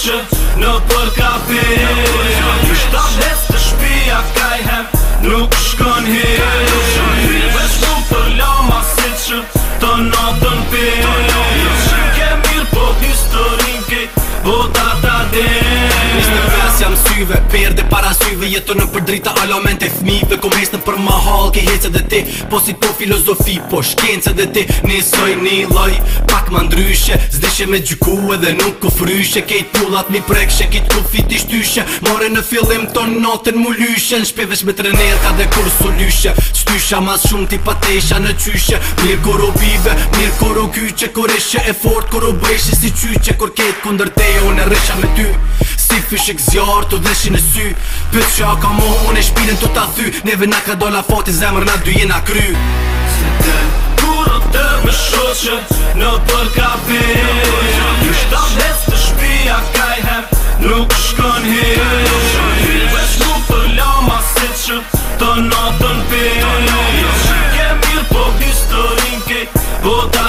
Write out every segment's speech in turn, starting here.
që në për kafe Një shtab dhe të shpia kaj hem Nuk shkon he Vesh mu për lama si që të natën pe Në shkë ke mirë po historin kej Vota ta dhe syve Per dhe para syve jetër në përdrita alamente fmive Kom hesë në për mahal ke hecë edhe ti Po si po filozofi po shkence te ti Nisoj një loj pak ma ndryshe Zdeshe me gjyku edhe nuk ku fryshe Kejt pullat mi prekshe kejt ku fit i shtyshe More në fillim ton notën mu lyshe Në shpevesh me trener ka dhe kur su lyshe Shtysha mas shumë ti patesha në qyshe Mir koro bive, mir koro kyqe Koreshe e fort koro bëjshe si qyqe Kor ketë kunder te jo në me ty Si fyshek zjarë të dheshin e sy Pëtë që a ka mohon e shpilin të ta thy Neve na ka dola fati zemër na dy jena kry Se të kuro të më shoqë në për kafe Kështë të shpia kaj nuk shkon he Vesh mu për pe Kje mirë po historin ke po ta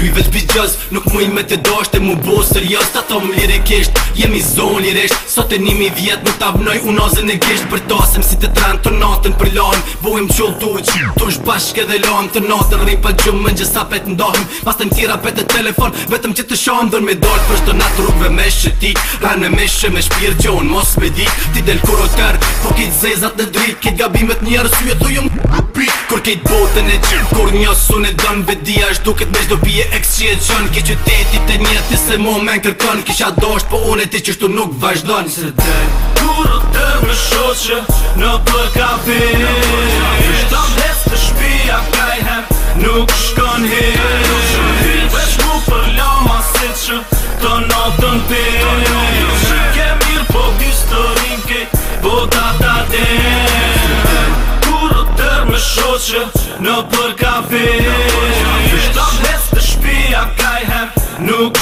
Ty veç bi gjëz Nuk muj me të dosht e mu bo serios Ta thom lirikisht Jemi zon lirisht Sot e nimi vjet Nuk ta u unazën e gisht Për tasem si të tren të natën për lanë Bojmë që tu që Tu sh bashke dhe lanë Të natën ripa gjumë Në gjësa pet ndohëm Mas të tira pet e telefon Vetëm që të shohëm dhër me dollë Për shto natë rrugve me shëtik Rane me shë me shpirë gjonë Mos me dik Ti del kur o tërë Po kit zezat Kit gabimet um, Kur kejt botën e qërë Kur një asun e dënë Bedia është duket me shdo bje e kështë që e qënë Ki qyteti të njëtë se mu me në kërkon Kisha doshtë po unë e ti qështu nuk vazhdojnë Se dhe Kuro të më shoqë në PKV Shtë të mes të shpia kajhe nuk shkon hi Vesh mu për loma se që të notën ti po po Në për kafe You.